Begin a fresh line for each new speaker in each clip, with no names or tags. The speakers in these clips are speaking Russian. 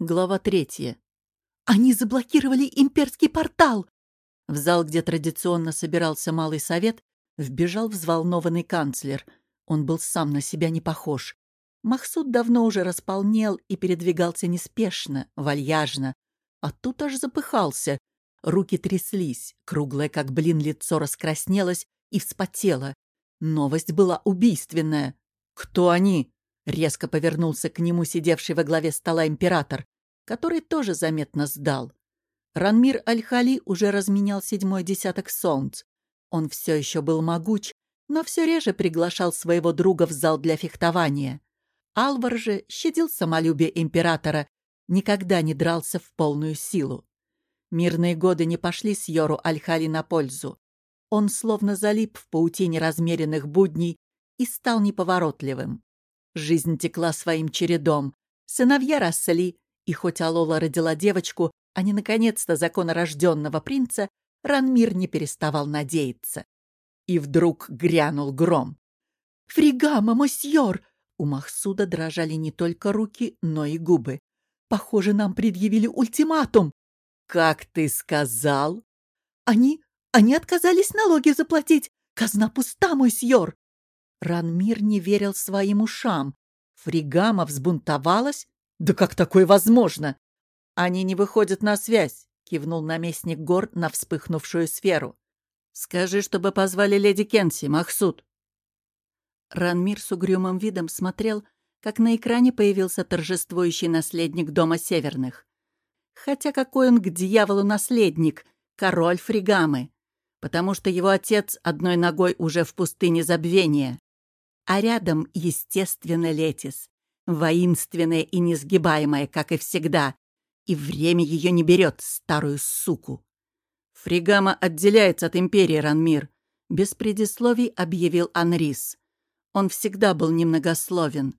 Глава третья.
«Они заблокировали имперский портал!»
В зал, где традиционно собирался Малый Совет, вбежал взволнованный канцлер. Он был сам на себя не похож. Махсуд давно уже располнел и передвигался неспешно, вальяжно. А тут аж запыхался. Руки тряслись, круглое, как блин, лицо раскраснелось и вспотело. Новость была убийственная. «Кто они?» Резко повернулся к нему сидевший во главе стола император, который тоже заметно сдал. Ранмир Аль-Хали уже разменял седьмой десяток солнц. Он все еще был могуч, но все реже приглашал своего друга в зал для фехтования. Алвар же щадил самолюбие императора, никогда не дрался в полную силу. Мирные годы не пошли с Йору Аль-Хали на пользу. Он словно залип в паутине размеренных будней и стал неповоротливым. Жизнь текла своим чередом. Сыновья росли, и хоть Алола родила девочку, а не, наконец-то, законорожденного принца, Ранмир не переставал надеяться. И вдруг грянул гром.
«Фригама, мосьор!» У Махсуда дрожали не только руки, но и губы. «Похоже, нам предъявили ультиматум!»
«Как ты сказал?»
«Они... они отказались налоги заплатить! Казна пуста, мосьор!» Ранмир не верил своим ушам. Фригама взбунтовалась? Да как такое возможно?
Они не выходят на связь, кивнул наместник гор на вспыхнувшую сферу. Скажи, чтобы позвали леди Кенси, Махсуд. Ранмир с угрюмым видом смотрел, как на экране появился торжествующий наследник Дома Северных. Хотя какой он к дьяволу наследник, король Фригамы, потому что его отец одной ногой уже в пустыне забвения а рядом, естественно, Летис, воинственная и несгибаемая, как и всегда, и время ее не берет, старую суку. Фригама отделяется от империи Ранмир, без предисловий объявил Анрис. Он всегда был немногословен.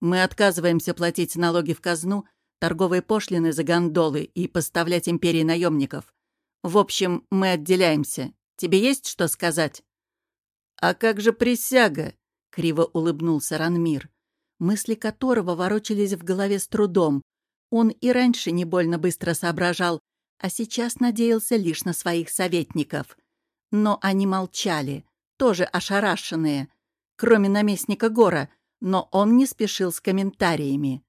Мы отказываемся платить налоги в казну, торговые пошлины за гондолы и поставлять империи наемников. В общем, мы отделяемся. Тебе есть что сказать? А как же присяга? Криво улыбнулся Ранмир, мысли которого ворочались в голове с трудом. Он и раньше не больно быстро соображал, а сейчас надеялся лишь на своих советников. Но они молчали, тоже ошарашенные, кроме наместника Гора, но он не спешил с комментариями.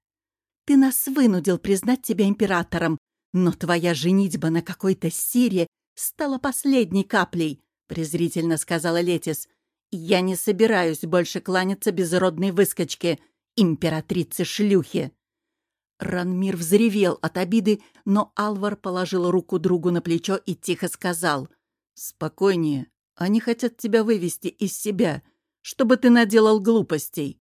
«Ты нас вынудил признать тебя императором, но твоя женитьба на какой-то Сире стала последней каплей», — презрительно сказала Летис. Я не собираюсь больше кланяться безродной выскочке, императрице-шлюхи. Ранмир взревел от обиды, но Алвар положил руку другу на плечо и тихо сказал. «Спокойнее. Они хотят тебя вывести из себя, чтобы ты наделал глупостей.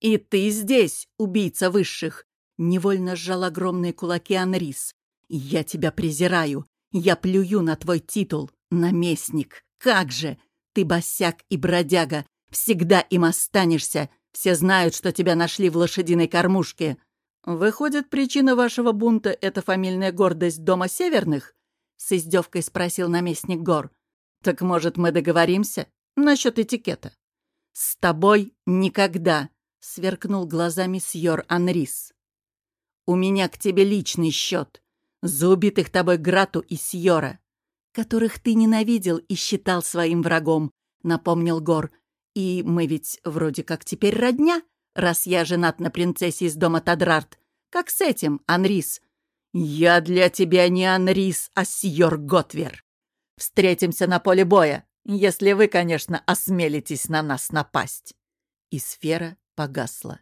И ты здесь, убийца высших!» Невольно сжал огромные кулаки Анрис. «Я тебя презираю. Я плюю на твой титул, наместник. Как же! Ты босяк и бродяга. Всегда им останешься. Все знают, что тебя нашли в лошадиной кормушке. Выходит, причина вашего бунта — это фамильная гордость Дома Северных? С издевкой спросил наместник гор. Так, может, мы договоримся насчет этикета? С тобой никогда, сверкнул глазами Сьор Анрис. У меня к тебе личный счет. За убитых тобой Грату и Сьора которых ты ненавидел и считал своим врагом», — напомнил Гор. «И мы ведь вроде как теперь родня, раз я женат на принцессе из дома Тадрарт. Как с этим, Анрис?» «Я для тебя не Анрис, а Сьор Готвер. Встретимся на поле боя, если вы, конечно, осмелитесь на нас напасть». И сфера погасла.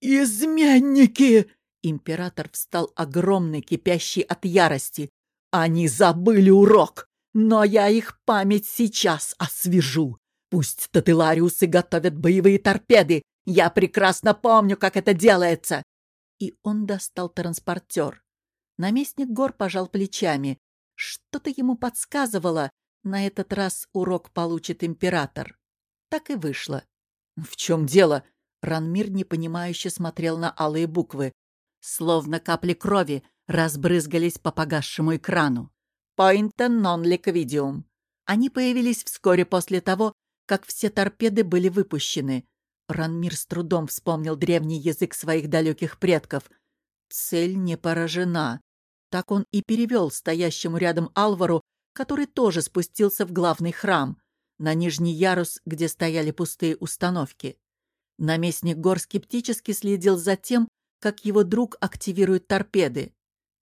«Изменники!»
Император встал огромный, кипящий от ярости. Они забыли урок, но я их память сейчас освежу. Пусть татылариусы готовят боевые торпеды. Я прекрасно помню, как это делается. И он достал транспортер. Наместник гор пожал плечами. Что-то ему подсказывало. На этот раз урок получит император. Так и вышло. В чем дело? Ранмир непонимающе смотрел на алые буквы. Словно капли крови разбрызгались по погасшему экрану. «Pointa non liquidium». Они появились вскоре после того, как все торпеды были выпущены. Ранмир с трудом вспомнил древний язык своих далеких предков. Цель не поражена. Так он и перевел стоящему рядом Алвару, который тоже спустился в главный храм, на нижний ярус, где стояли пустые установки. Наместник гор скептически следил за тем, как его друг активирует торпеды.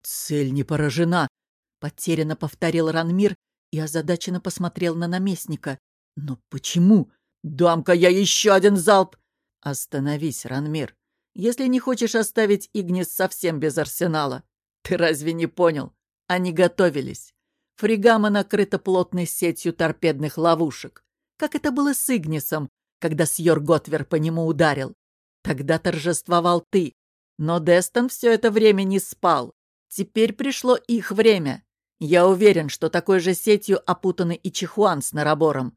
«Цель не поражена», — потерянно повторил Ранмир и озадаченно посмотрел на наместника. «Но почему? Дам-ка я еще один залп!» «Остановись, Ранмир, если не хочешь оставить Игнис совсем без арсенала. Ты разве не понял? Они готовились. Фригама накрыта плотной сетью торпедных ловушек, как это было с Игнисом, когда Сьор Готвер по нему ударил. Тогда торжествовал ты, но Дестон все это время не спал. Теперь пришло их время. Я уверен, что такой же сетью опутаны и Чихуан с Нарабором.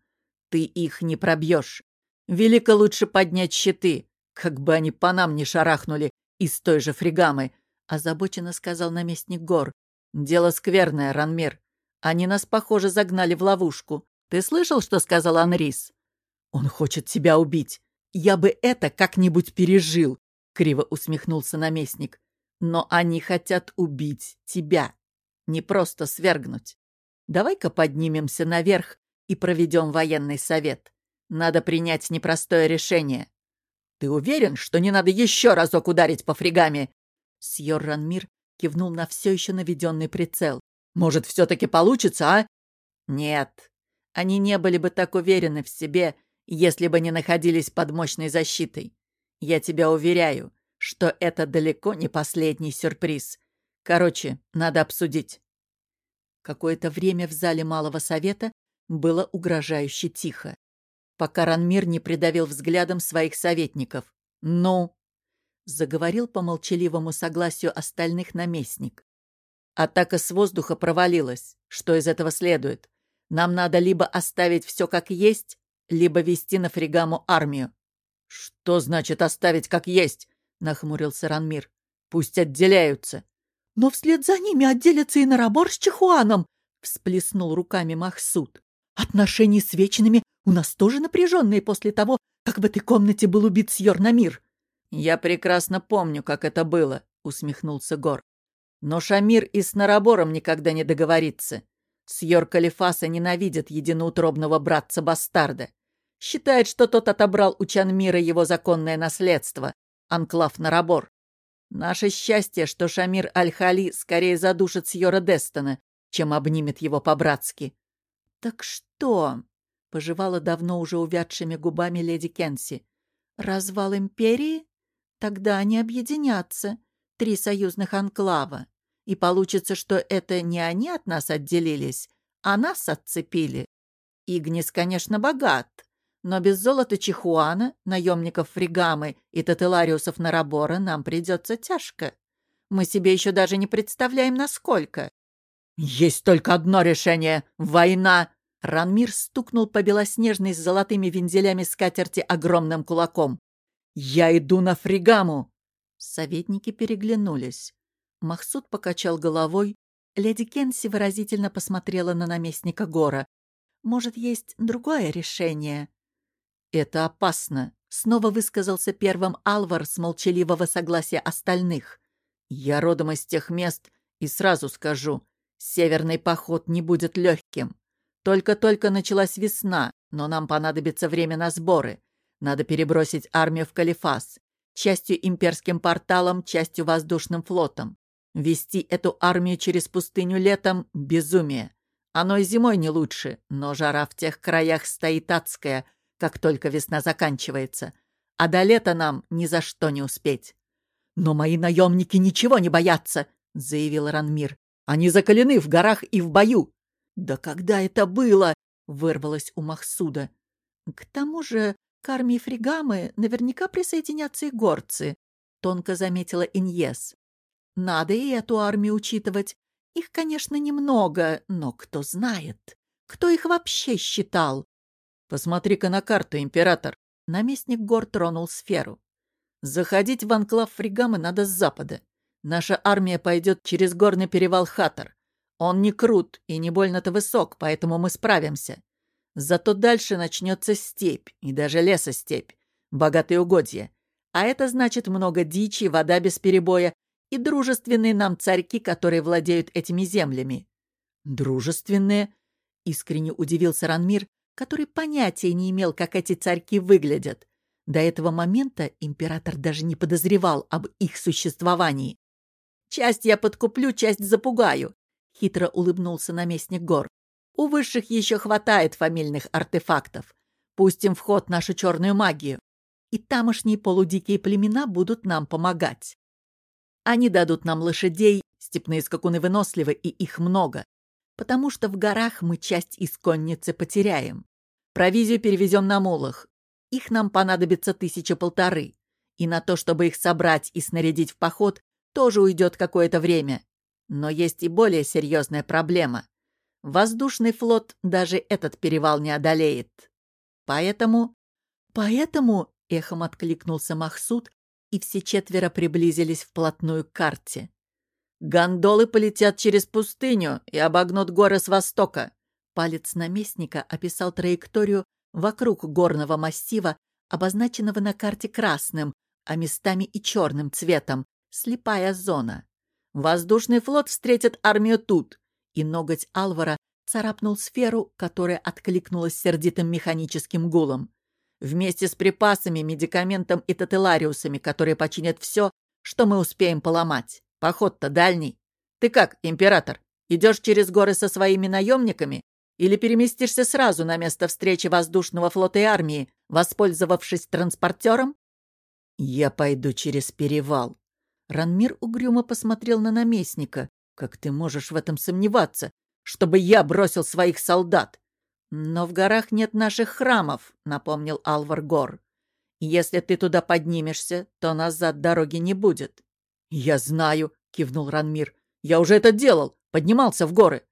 Ты их не пробьешь. Велико лучше поднять щиты, как бы они по нам не шарахнули из той же фригамы, озабоченно сказал наместник гор. Дело скверное, Ранмир. Они нас, похоже, загнали в ловушку. Ты слышал, что сказал Анрис? Он хочет тебя убить. Я бы это как-нибудь пережил, криво усмехнулся наместник. Но они хотят убить тебя, не просто свергнуть. Давай-ка поднимемся наверх и проведем военный совет. Надо принять непростое решение. Ты уверен, что не надо еще разок ударить по фригаме? Сьор Ранмир кивнул на все еще наведенный прицел. Может, все-таки получится, а? Нет. Они не были бы так уверены в себе, если бы не находились под мощной защитой. Я тебя уверяю, что это далеко не последний сюрприз. Короче, надо обсудить. Какое-то время в зале Малого Совета было угрожающе тихо, пока Ранмир не придавил взглядом своих советников. «Ну?» — заговорил по молчаливому согласию остальных наместник. «Атака с воздуха провалилась. Что из этого следует? Нам надо либо оставить все как есть, либо вести на фригаму армию». «Что значит оставить как есть?» — нахмурился Ранмир. «Пусть отделяются».
«Но вслед за ними отделятся и Нарабор с Чихуаном!» — всплеснул руками Махсуд. «Отношения с Вечными у нас тоже напряженные после того, как в этой комнате был убит Сьор Намир».
«Я прекрасно помню, как это было», — усмехнулся Гор. «Но Шамир и с Нарабором никогда не договорится. Сьор Калифаса ненавидит единоутробного братца-бастарда. Считает, что тот отобрал у Чанмира его законное наследство, анклав Нарабор. Наше счастье, что Шамир Аль-Хали скорее задушит Сьора Дестона, чем обнимет его по-братски. «Так что?» — пожевала давно уже увядшими губами леди Кенси. «Развал империи? Тогда они объединятся, три союзных анклава. И получится, что это не они от нас отделились, а нас отцепили. Игнис, конечно, богат, но без золота Чихуана, наемников Фригамы и Тателариусов Нарабора нам придется тяжко. Мы себе еще даже не представляем, насколько.
«Есть только одно решение — война!»
Ранмир стукнул по белоснежной с золотыми вензелями скатерти огромным кулаком.
«Я иду на Фригаму!»
Советники переглянулись. Махсуд покачал головой. Леди Кенси выразительно посмотрела на наместника Гора. «Может, есть другое решение?» «Это опасно», — снова высказался первым Алвар с молчаливого согласия остальных. «Я родом из тех мест, и сразу скажу, северный поход не будет легким. Только-только началась весна, но нам понадобится время на сборы. Надо перебросить армию в Калифас, частью имперским порталом, частью воздушным флотом. Вести эту армию через пустыню летом — безумие. Оно и зимой не лучше, но жара в тех краях стоит адская — как только весна заканчивается. А до лета нам ни за что не успеть.
«Но мои наемники ничего не боятся», — заявил Ранмир.
«Они закалены в горах и в бою».
«Да когда это было?» — вырвалось у Махсуда. «К тому же к армии Фригамы наверняка присоединятся и горцы», — тонко заметила Иньес. «Надо и эту армию учитывать. Их, конечно, немного, но кто знает? Кто их вообще считал?
«Посмотри-ка на карту, император!» Наместник гор тронул сферу. «Заходить в анклав Фригамы надо с запада. Наша армия пойдет через горный перевал Хатор. Он не крут и не больно-то высок, поэтому мы справимся. Зато дальше начнется степь, и даже лесостепь, богатые угодья. А это значит много дичи, вода без перебоя и дружественные нам царьки, которые владеют этими землями».
«Дружественные?» — искренне удивился Ранмир, который понятия не имел, как эти царьки выглядят. До этого момента император даже не подозревал об их существовании.
«Часть я подкуплю, часть запугаю», — хитро улыбнулся наместник гор. «У высших еще хватает фамильных артефактов. Пустим в ход нашу черную магию, и тамошние полудикие племена будут нам помогать. Они дадут нам лошадей, степные скакуны выносливы, и их много, потому что в горах мы часть исконницы потеряем. Провизию перевезем на мулах. Их нам понадобится тысяча-полторы. И на то, чтобы их собрать и снарядить в поход, тоже уйдет какое-то время. Но есть и более серьезная проблема. Воздушный флот даже этот перевал не одолеет. Поэтому... Поэтому, — эхом откликнулся Махсуд, и все четверо приблизились вплотную к карте. «Гондолы полетят через пустыню и обогнут горы с востока». Палец наместника описал траекторию вокруг горного массива, обозначенного на карте красным, а местами и черным цветом, слепая зона. Воздушный флот встретит армию тут, и ноготь Алвара царапнул сферу, которая откликнулась сердитым механическим гулом. Вместе с припасами, медикаментом и тателариусами, которые починят все, что мы успеем поломать. Поход-то дальний. Ты как, император, идешь через горы со своими наемниками или переместишься сразу на место встречи воздушного флота и армии, воспользовавшись транспортером?
Я пойду через перевал. Ранмир угрюмо посмотрел на наместника. Как ты можешь в этом сомневаться, чтобы я бросил своих солдат?
Но в горах нет наших храмов, напомнил Алвар Гор. Если ты туда поднимешься, то назад дороги не будет.
«Я знаю», — кивнул Ранмир. «Я уже это делал, поднимался в горы».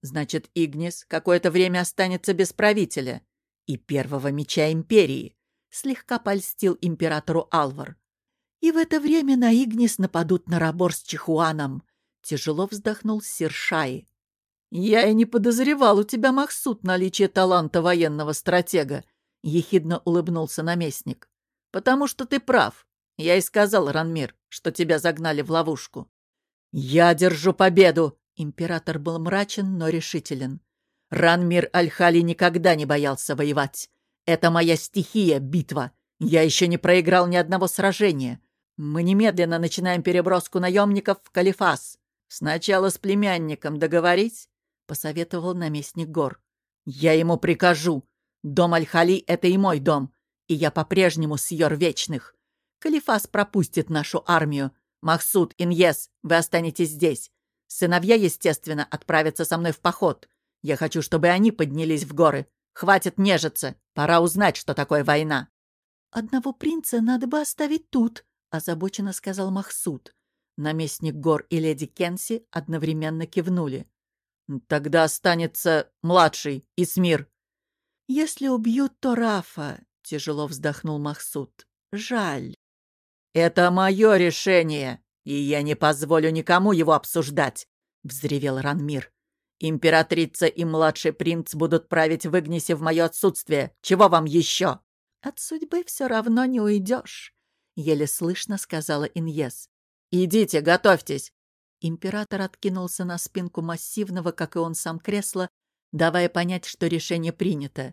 «Значит, Игнис какое-то время останется без правителя и первого меча Империи», — слегка польстил императору Алвар.
«И в это время на Игнис нападут на Рабор с Чихуаном», — тяжело вздохнул Сир Шаи.
«Я и не подозревал у тебя, Махсуд, наличие таланта военного стратега», — ехидно улыбнулся наместник. «Потому что ты прав. Я и сказал, Ранмир, что тебя загнали в ловушку.
«Я держу победу!» Император был мрачен, но решителен. Ранмир Аль-Хали никогда не боялся воевать. Это моя стихия — битва. Я еще не проиграл ни одного сражения. Мы немедленно начинаем переброску наемников в Калифас.
Сначала с племянником договорить, — посоветовал наместник гор.
Я ему прикажу. Дом Аль-Хали — это и мой дом, и я по-прежнему сьор Вечных. Калифас пропустит нашу армию. Махсуд, Иньес, вы останетесь здесь. Сыновья, естественно, отправятся со мной в поход. Я хочу, чтобы они поднялись в горы. Хватит нежиться. Пора узнать, что такое война.
«Одного принца надо бы оставить тут», — озабоченно сказал Махсуд. Наместник гор и леди Кенси одновременно кивнули.
«Тогда останется младший, Исмир».
«Если убьют, то Рафа», — тяжело вздохнул Махсуд. «Жаль».
«Это мое решение, и я не позволю никому его обсуждать», — взревел Ранмир. «Императрица и младший принц будут править в Игнисе в мое отсутствие. Чего вам еще?»
«От судьбы все равно не уйдешь», — еле слышно сказала Иньес.
«Идите, готовьтесь».
Император откинулся на спинку массивного, как и он сам, кресла, давая понять, что решение принято.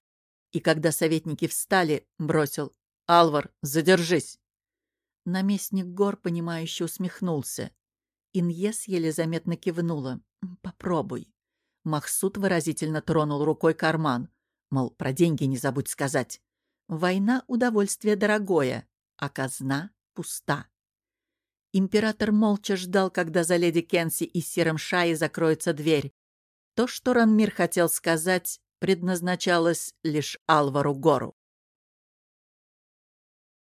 И когда советники встали, бросил «Алвар, задержись!» Наместник гор, понимающе усмехнулся. Иньес еле заметно кивнула. «Попробуй». Махсуд выразительно тронул рукой карман. Мол, про деньги не забудь сказать. Война — удовольствие дорогое, а казна пуста. Император молча ждал, когда за леди Кенси и серым Шаи закроется дверь. То, что Ранмир хотел сказать, предназначалось лишь Алвару Гору.